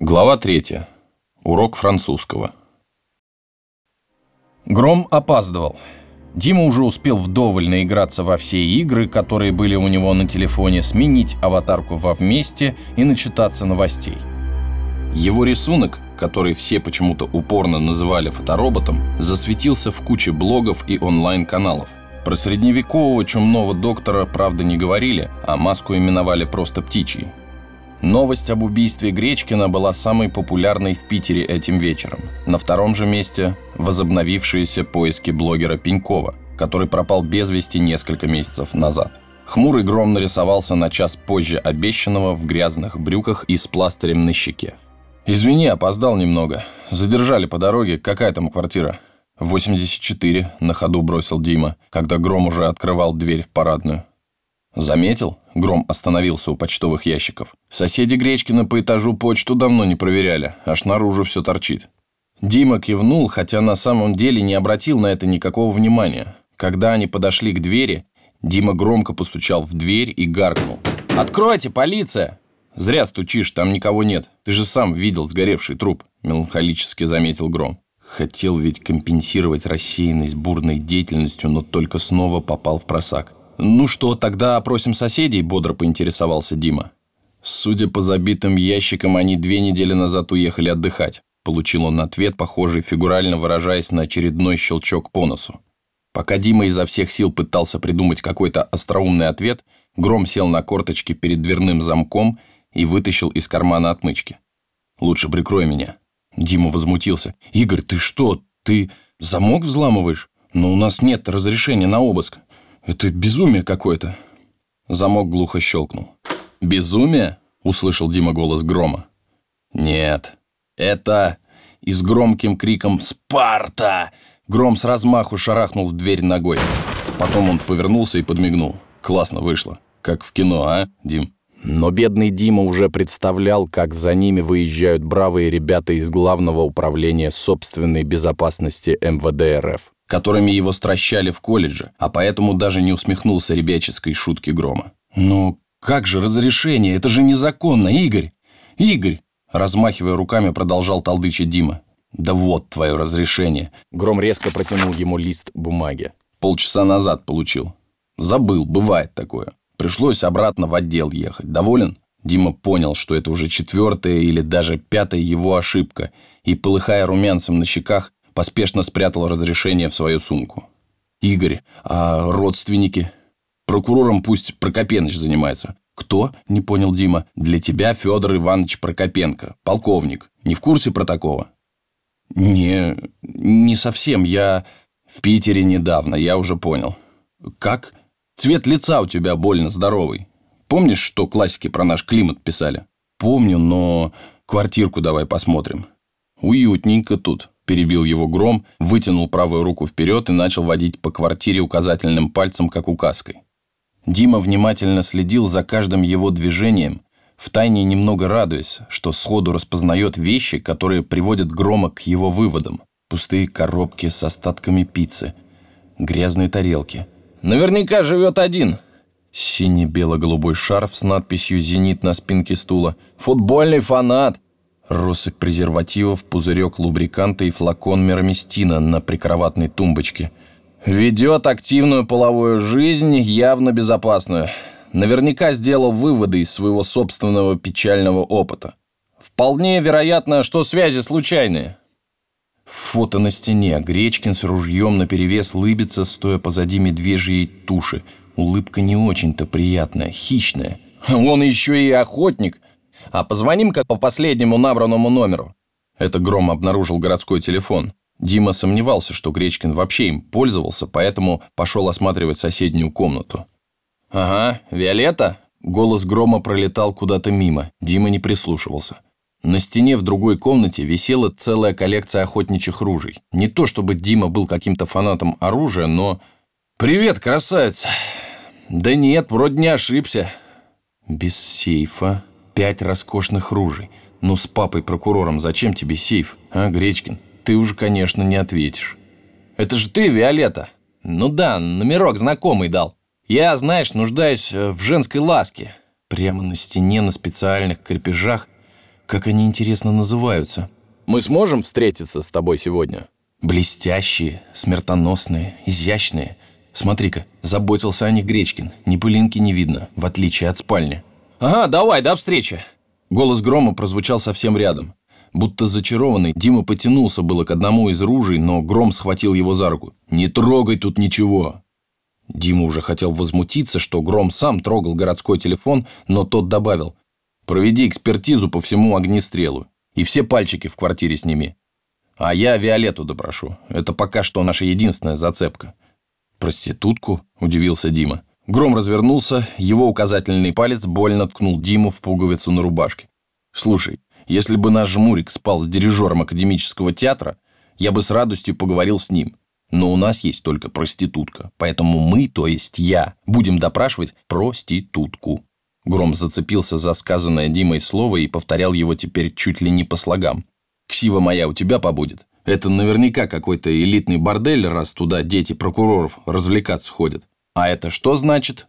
Глава 3. Урок французского. Гром опаздывал. Дима уже успел вдоволь наиграться во все игры, которые были у него на телефоне, сменить аватарку во «Вместе» и начитаться новостей. Его рисунок, который все почему-то упорно называли фотороботом, засветился в куче блогов и онлайн-каналов. Про средневекового чумного доктора, правда, не говорили, а маску именовали просто птичьей. Новость об убийстве Гречкина была самой популярной в Питере этим вечером. На втором же месте – возобновившиеся поиски блогера Пенькова, который пропал без вести несколько месяцев назад. Хмурый гром нарисовался на час позже обещанного в грязных брюках и с пластырем на щеке. «Извини, опоздал немного. Задержали по дороге. Какая там квартира?» «84», — на ходу бросил Дима, когда Гром уже открывал дверь в парадную. «Заметил?» – Гром остановился у почтовых ящиков. «Соседи Гречкина по этажу почту давно не проверяли, аж наружу все торчит». Дима кивнул, хотя на самом деле не обратил на это никакого внимания. Когда они подошли к двери, Дима громко постучал в дверь и гаркнул. «Откройте, полиция!» «Зря стучишь, там никого нет. Ты же сам видел сгоревший труп», – меланхолически заметил Гром. Хотел ведь компенсировать рассеянность бурной деятельностью, но только снова попал в просак. «Ну что, тогда опросим соседей?» – бодро поинтересовался Дима. Судя по забитым ящикам, они две недели назад уехали отдыхать. Получил он ответ, похожий, фигурально выражаясь на очередной щелчок по носу. Пока Дима изо всех сил пытался придумать какой-то остроумный ответ, Гром сел на корточки перед дверным замком и вытащил из кармана отмычки. «Лучше прикрой меня». Дима возмутился. «Игорь, ты что? Ты замок взламываешь? Но у нас нет разрешения на обыск». Это безумие какое-то. Замок глухо щелкнул. «Безумие?» – услышал Дима голос грома. «Нет, это...» И с громким криком «Спарта!» Гром с размаху шарахнул в дверь ногой. Потом он повернулся и подмигнул. Классно вышло. Как в кино, а, Дим? Но бедный Дима уже представлял, как за ними выезжают бравые ребята из Главного управления собственной безопасности МВД РФ которыми его стращали в колледже, а поэтому даже не усмехнулся ребяческой шутки Грома. «Ну, как же разрешение? Это же незаконно, Игорь! Игорь!» Размахивая руками, продолжал толдычить Дима. «Да вот твое разрешение!» Гром резко протянул ему лист бумаги. «Полчаса назад получил. Забыл, бывает такое. Пришлось обратно в отдел ехать. Доволен?» Дима понял, что это уже четвертая или даже пятая его ошибка, и, полыхая румянцем на щеках, поспешно спрятал разрешение в свою сумку. «Игорь, а родственники?» «Прокурором пусть Прокопеныч занимается». «Кто?» – не понял Дима. «Для тебя Федор Иванович Прокопенко, полковник. Не в курсе про такого?» «Не, не совсем. Я в Питере недавно, я уже понял». «Как? Цвет лица у тебя больно здоровый. Помнишь, что классики про наш климат писали?» «Помню, но квартирку давай посмотрим. Уютненько тут» перебил его гром, вытянул правую руку вперед и начал водить по квартире указательным пальцем, как указкой. Дима внимательно следил за каждым его движением, втайне немного радуясь, что сходу распознает вещи, которые приводят Грома к его выводам. Пустые коробки с остатками пиццы, грязные тарелки. «Наверняка живет один», Синий-бело-голубой шарф с надписью «Зенит» на спинке стула. «Футбольный фанат!» Россыпь презервативов, пузырек лубриканта и флакон мероместина на прикроватной тумбочке. Ведет активную половую жизнь, явно безопасную. Наверняка сделал выводы из своего собственного печального опыта. Вполне вероятно, что связи случайные. Фото на стене. Гречкин с ружьем наперевес лыбится, стоя позади медвежьей туши. Улыбка не очень-то приятная, хищная. Он еще и охотник – а позвоним-ка по последнему набранному номеру». Это Гром обнаружил городской телефон. Дима сомневался, что Гречкин вообще им пользовался, поэтому пошел осматривать соседнюю комнату. «Ага, Виолетта?» Голос Грома пролетал куда-то мимо. Дима не прислушивался. На стене в другой комнате висела целая коллекция охотничьих ружей. Не то чтобы Дима был каким-то фанатом оружия, но... «Привет, красавица!» «Да нет, вроде не ошибся». «Без сейфа», Пять роскошных ружей. Ну, с папой-прокурором зачем тебе сейф, а, Гречкин? Ты уже, конечно, не ответишь. Это же ты, Виолетта. Ну да, номерок знакомый дал. Я, знаешь, нуждаюсь э, в женской ласке. Прямо на стене на специальных крепежах Как они, интересно, называются? Мы сможем встретиться с тобой сегодня? Блестящие, смертоносные, изящные. Смотри-ка, заботился о них Гречкин. Ни пылинки не видно, в отличие от спальни. Ага, давай, до встречи. Голос грома прозвучал совсем рядом. Будто зачарованный, Дима потянулся было к одному из ружей, но Гром схватил его за руку. «Не трогай тут ничего!» Дима уже хотел возмутиться, что Гром сам трогал городской телефон, но тот добавил. «Проведи экспертизу по всему огнестрелу. И все пальчики в квартире сними. А я Виолетту допрошу. Это пока что наша единственная зацепка». «Проститутку?» – удивился Дима. Гром развернулся, его указательный палец больно ткнул Диму в пуговицу на рубашке. «Слушай, если бы наш жмурик спал с дирижером академического театра, я бы с радостью поговорил с ним. Но у нас есть только проститутка, поэтому мы, то есть я, будем допрашивать проститутку». Гром зацепился за сказанное Димой слово и повторял его теперь чуть ли не по слогам. «Ксива моя у тебя побудет. Это наверняка какой-то элитный бордель, раз туда дети прокуроров развлекаться ходят. А это что значит?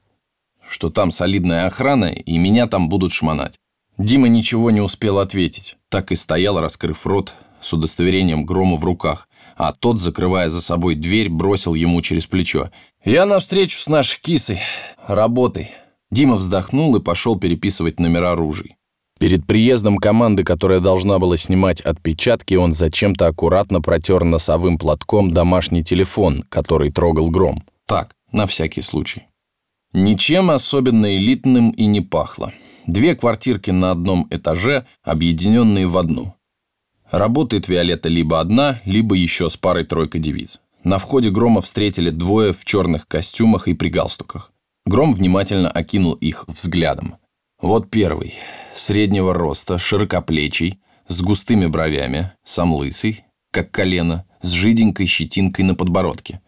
Что там солидная охрана, и меня там будут шмонать. Дима ничего не успел ответить. Так и стоял, раскрыв рот, с удостоверением грома в руках, а тот, закрывая за собой дверь, бросил ему через плечо. «Я навстречу с нашей кисой. Работай». Дима вздохнул и пошел переписывать номера ружей. Перед приездом команды, которая должна была снимать отпечатки, он зачем-то аккуратно протер носовым платком домашний телефон, который трогал гром. Так, на всякий случай. Ничем особенно элитным и не пахло. Две квартирки на одном этаже, объединенные в одну. Работает Виолетта либо одна, либо еще с парой-тройкой девиц. На входе Грома встретили двое в черных костюмах и при галстуках. Гром внимательно окинул их взглядом. Вот первый. Среднего роста, широкоплечий, с густыми бровями, сам лысый, как колено, с жиденькой щетинкой на подбородке.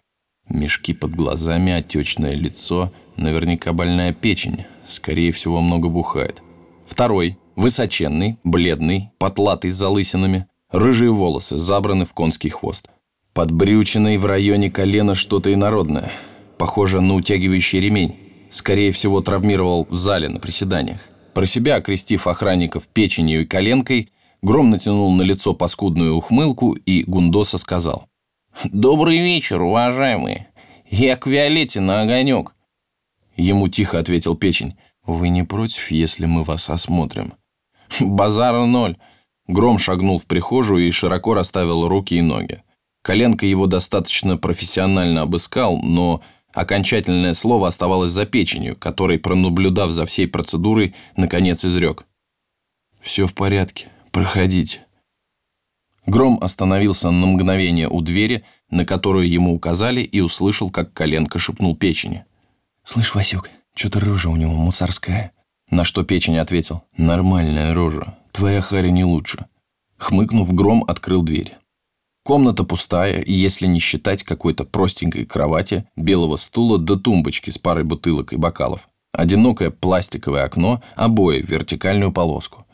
Мешки под глазами, отечное лицо, наверняка больная печень, скорее всего, много бухает. Второй. Высоченный, бледный, потлатый с залысинами. Рыжие волосы, забраны в конский хвост. Подбрюченный в районе колена что-то инородное. Похоже на утягивающий ремень. Скорее всего, травмировал в зале на приседаниях. Про себя, окрестив охранников печенью и коленкой, Гром натянул на лицо паскудную ухмылку и Гундоса сказал. «Добрый вечер, уважаемые. Я к Виолетте на огонек. Ему тихо ответил печень. «Вы не против, если мы вас осмотрим?» «Базара ноль». Гром шагнул в прихожую и широко расставил руки и ноги. Коленка его достаточно профессионально обыскал, но окончательное слово оставалось за печенью, который, пронаблюдав за всей процедурой, наконец изрек. «Все в порядке. Проходите». Гром остановился на мгновение у двери, на которую ему указали, и услышал, как коленка шепнул печени. «Слышь, Васюк, что-то рожа у него мусорская». На что печень ответил. «Нормальная рожа. Твоя Харя не лучше». Хмыкнув, Гром открыл дверь. Комната пустая, и если не считать какой-то простенькой кровати, белого стула до тумбочки с парой бутылок и бокалов. Одинокое пластиковое окно, обои в вертикальную полоску.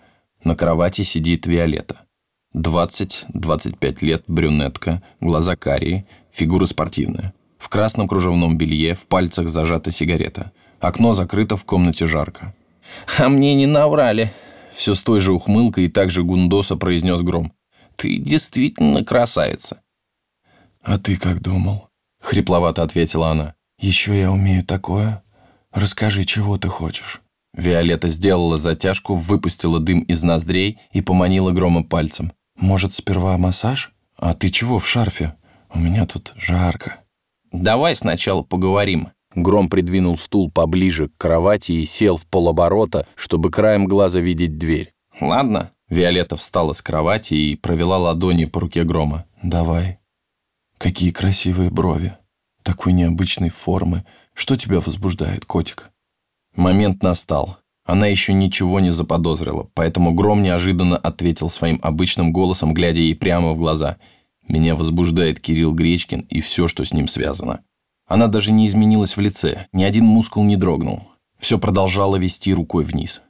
На кровати сидит Виолетта. 20-25 лет, брюнетка, глаза карие, фигура спортивная. В красном кружевном белье, в пальцах зажата сигарета. Окно закрыто, в комнате жарко. «А мне не наврали!» Все с той же ухмылкой и также гундоса произнес Гром. «Ты действительно красавица!» «А ты как думал?» Хрипловато ответила она. «Еще я умею такое. Расскажи, чего ты хочешь?» Виолетта сделала затяжку, выпустила дым из ноздрей и поманила Грома пальцем. «Может, сперва массаж? А ты чего в шарфе? У меня тут жарко». «Давай сначала поговорим». Гром придвинул стул поближе к кровати и сел в полоборота, чтобы краем глаза видеть дверь. «Ладно». Виолетта встала с кровати и провела ладони по руке Грома. «Давай». «Какие красивые брови. Такой необычной формы. Что тебя возбуждает, котик?» Момент настал. Она еще ничего не заподозрила, поэтому Гром неожиданно ответил своим обычным голосом, глядя ей прямо в глаза – меня возбуждает Кирилл Гречкин и все, что с ним связано. Она даже не изменилась в лице, ни один мускул не дрогнул. Все продолжало вести рукой вниз.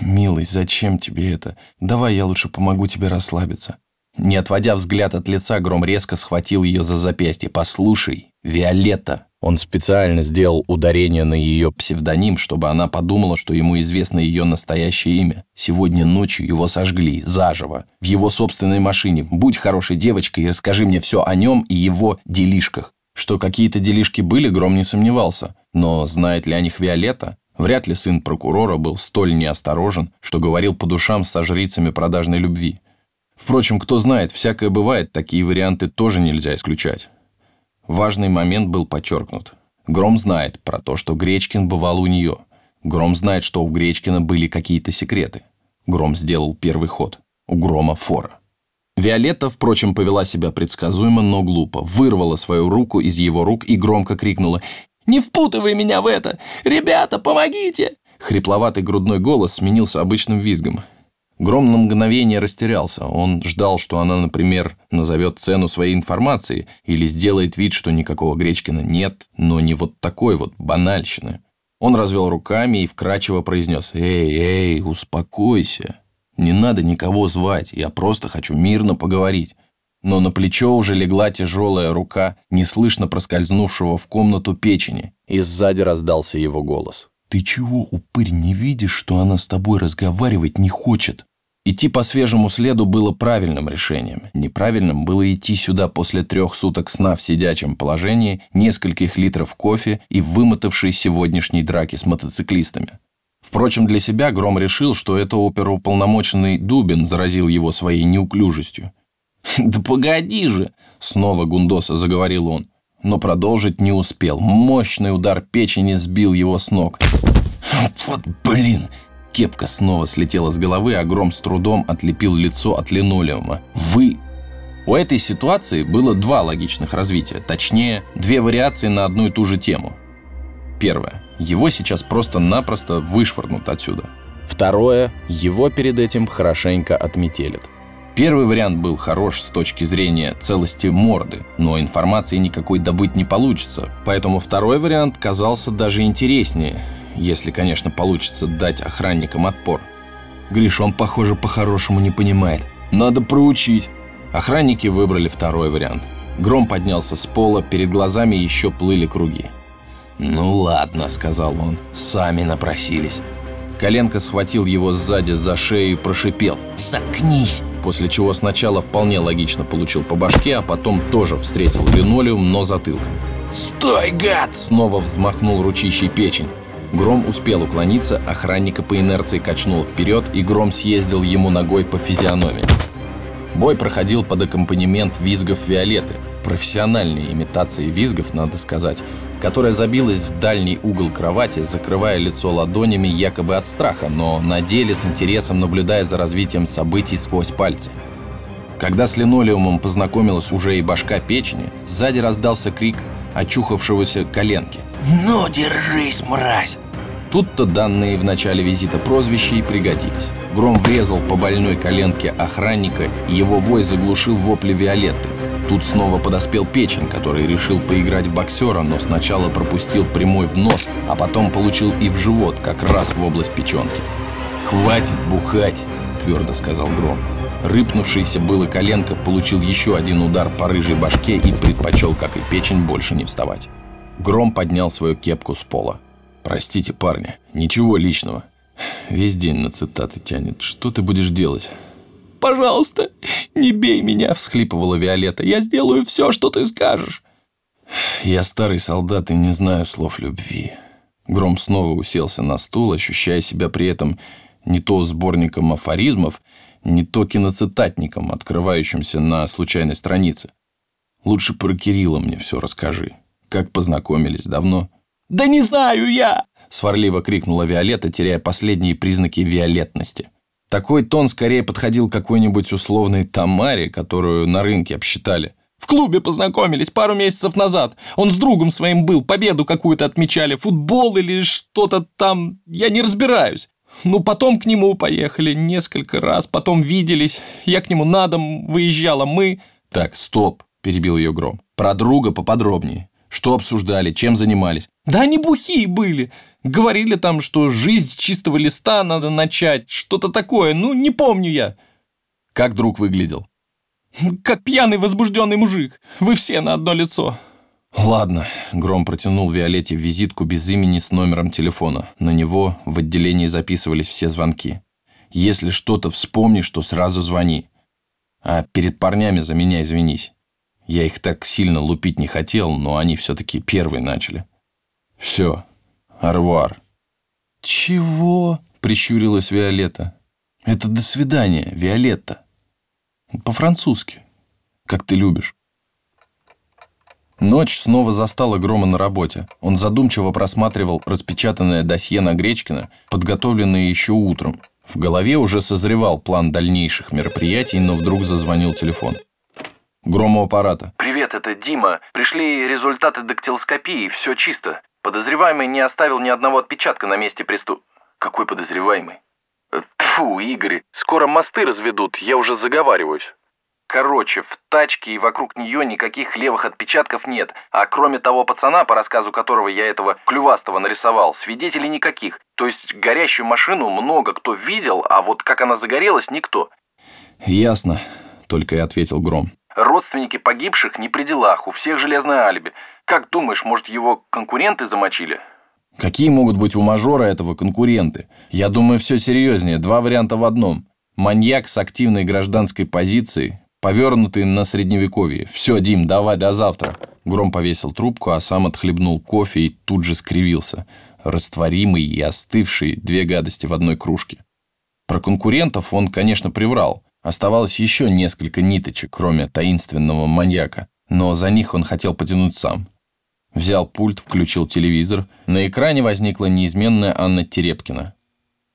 «Милый, зачем тебе это? Давай я лучше помогу тебе расслабиться». Не отводя взгляд от лица, Гром резко схватил ее за запястье. «Послушай, Виолетта, Он специально сделал ударение на ее псевдоним, чтобы она подумала, что ему известно ее настоящее имя. Сегодня ночью его сожгли, заживо, в его собственной машине. Будь хорошей девочкой и расскажи мне все о нем и его делишках. Что какие-то делишки были, Гром не сомневался. Но знает ли о них Виолетта? Вряд ли сын прокурора был столь неосторожен, что говорил по душам со жрицами продажной любви. Впрочем, кто знает, всякое бывает, такие варианты тоже нельзя исключать. Важный момент был подчеркнут. Гром знает про то, что Гречкин бывал у нее. Гром знает, что у Гречкина были какие-то секреты. Гром сделал первый ход. У Грома фора. Виолетта, впрочем, повела себя предсказуемо, но глупо. Вырвала свою руку из его рук и громко крикнула «Не впутывай меня в это! Ребята, помогите!» Хрипловатый грудной голос сменился обычным визгом. Гром на мгновение растерялся. Он ждал, что она, например, назовет цену своей информации или сделает вид, что никакого Гречкина нет, но не вот такой вот банальщины. Он развел руками и вкрадчиво произнес «Эй, эй, успокойся. Не надо никого звать, я просто хочу мирно поговорить». Но на плечо уже легла тяжелая рука, неслышно проскользнувшего в комнату печени, и сзади раздался его голос. «Ты чего, упырь, не видишь, что она с тобой разговаривать не хочет?» Идти по свежему следу было правильным решением. Неправильным было идти сюда после трех суток сна в сидячем положении, нескольких литров кофе и вымотавшей сегодняшней драки с мотоциклистами. Впрочем, для себя Гром решил, что это оперуполномоченный Дубин заразил его своей неуклюжестью. «Да погоди же!» – снова Гундоса заговорил он но продолжить не успел. Мощный удар печени сбил его с ног. «Вот блин!» Кепка снова слетела с головы, а Гром с трудом отлепил лицо от линолеума. «Вы...» У этой ситуации было два логичных развития, точнее, две вариации на одну и ту же тему. Первое. Его сейчас просто-напросто вышвырнут отсюда. Второе. Его перед этим хорошенько отметелят. Первый вариант был хорош с точки зрения целости морды, но информации никакой добыть не получится, поэтому второй вариант казался даже интереснее, если, конечно, получится дать охранникам отпор. Гриш, он, похоже, по-хорошему не понимает. Надо проучить. Охранники выбрали второй вариант. Гром поднялся с пола, перед глазами еще плыли круги. «Ну ладно», — сказал он, — «сами напросились». Коленко схватил его сзади за шею и прошипел «Заткнись!» После чего сначала вполне логично получил по башке, а потом тоже встретил линолеум, но затылком. «Стой, гад!» Снова взмахнул ручищей печень. Гром успел уклониться, охранника по инерции качнул вперед, и Гром съездил ему ногой по физиономии. Бой проходил под аккомпанемент визгов Виолетты, профессиональной имитации визгов, надо сказать, которая забилась в дальний угол кровати, закрывая лицо ладонями якобы от страха, но на деле с интересом наблюдая за развитием событий сквозь пальцы. Когда с линолеумом познакомилась уже и башка печени, сзади раздался крик очухавшегося коленки. «Ну, держись, мразь!» Тут-то данные в начале визита прозвища и пригодились. Гром врезал по больной коленке охранника, и его вой заглушил вопли Виолетты. Тут снова подоспел печень, который решил поиграть в боксера, но сначала пропустил прямой в нос, а потом получил и в живот, как раз в область печенки. «Хватит бухать!» – твердо сказал Гром. Рыпнувшийся было коленка получил еще один удар по рыжей башке и предпочел, как и печень, больше не вставать. Гром поднял свою кепку с пола. «Простите, парни, ничего личного. Весь день на цитаты тянет. Что ты будешь делать?» «Пожалуйста, не бей меня!» – всхлипывала Виолетта. «Я сделаю все, что ты скажешь!» «Я старый солдат и не знаю слов любви». Гром снова уселся на стул, ощущая себя при этом не то сборником афоризмов, не то киноцитатником, открывающимся на случайной странице. Лучше про Кирилла мне все расскажи. Как познакомились, давно? «Да не знаю я!» – сварливо крикнула Виолетта, теряя последние признаки виолетности. Такой тон скорее подходил какой-нибудь условной Тамаре, которую на рынке обсчитали. В клубе познакомились пару месяцев назад. Он с другом своим был, победу какую-то отмечали, футбол или что-то там, я не разбираюсь. Ну, потом к нему поехали несколько раз, потом виделись. Я к нему на дом выезжала, мы... Так, стоп, перебил ее Гром. Про друга поподробнее. Что обсуждали, чем занимались? Да они бухие были. Говорили там, что жизнь с чистого листа надо начать. Что-то такое, ну, не помню я. Как друг выглядел? Как пьяный возбужденный мужик. Вы все на одно лицо. Ладно, Гром протянул Виолетте визитку без имени с номером телефона. На него в отделении записывались все звонки. Если что-то вспомнишь, то сразу звони. А перед парнями за меня извинись. Я их так сильно лупить не хотел, но они все-таки первые начали. Все. Арвуар. Чего? Прищурилась Виолетта. Это до свидания, Виолетта. По-французски. Как ты любишь. Ночь снова застала Грома на работе. Он задумчиво просматривал распечатанное досье на Гречкина, подготовленное еще утром. В голове уже созревал план дальнейших мероприятий, но вдруг зазвонил телефон. Грому аппарата. «Привет, это Дима. Пришли результаты дактилоскопии, все чисто. Подозреваемый не оставил ни одного отпечатка на месте преступ...» «Какой подозреваемый?» Фу, Игорь, скоро мосты разведут, я уже заговариваюсь». Короче, в тачке и вокруг нее никаких левых отпечатков нет, а кроме того пацана, по рассказу которого я этого клювастого нарисовал, свидетелей никаких. То есть горящую машину много кто видел, а вот как она загорелась, никто. «Ясно», — только и ответил Гром. Родственники погибших не при делах, у всех железное алиби. Как думаешь, может его конкуренты замочили? Какие могут быть у мажора этого конкуренты? Я думаю, все серьезнее. Два варианта в одном. Маньяк с активной гражданской позицией, повернутый на средневековье. Все, Дим, давай до завтра. Гром повесил трубку, а сам отхлебнул кофе и тут же скривился. Растворимый и остывший, две гадости в одной кружке. Про конкурентов он, конечно, приврал. Оставалось еще несколько ниточек, кроме таинственного маньяка. Но за них он хотел потянуть сам. Взял пульт, включил телевизор. На экране возникла неизменная Анна Терепкина.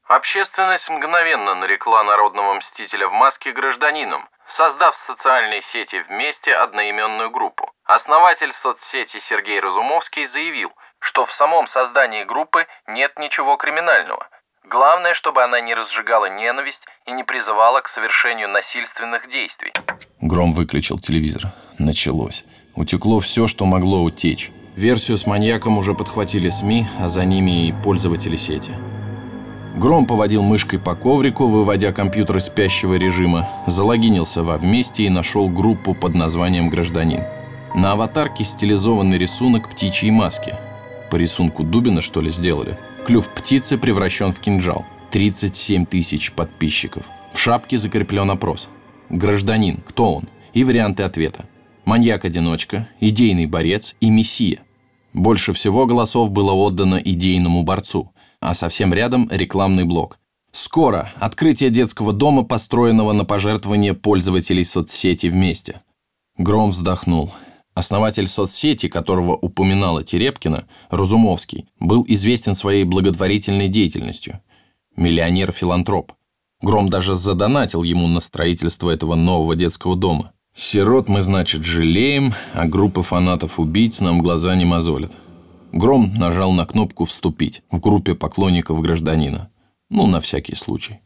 Общественность мгновенно нарекла народного мстителя в маске гражданином, создав в социальной сети вместе одноименную группу. Основатель соцсети Сергей Разумовский заявил, что в самом создании группы нет ничего криминального. Главное, чтобы она не разжигала ненависть и не призывала к совершению насильственных действий. Гром выключил телевизор. Началось. Утекло все, что могло утечь. Версию с маньяком уже подхватили СМИ, а за ними и пользователи сети. Гром поводил мышкой по коврику, выводя компьютер из спящего режима, залогинился во «Вместе» и нашел группу под названием «Гражданин». На аватарке стилизованный рисунок птичьей маски. По рисунку Дубина, что ли, сделали? Клюв птицы превращен в кинжал. 37 тысяч подписчиков. В шапке закреплен опрос. Гражданин. Кто он? И варианты ответа. Маньяк-одиночка, идейный борец и мессия. Больше всего голосов было отдано идейному борцу – а совсем рядом рекламный блок. Скоро открытие детского дома, построенного на пожертвование пользователей соцсети вместе. Гром вздохнул. Основатель соцсети, которого упоминала Терепкина, Разумовский, был известен своей благотворительной деятельностью. Миллионер-филантроп. Гром даже задонатил ему на строительство этого нового детского дома. Сирот мы, значит, жалеем, а группы фанатов-убийц нам глаза не мозолят. Гром нажал на кнопку «Вступить» в группе поклонников гражданина. Ну, на всякий случай.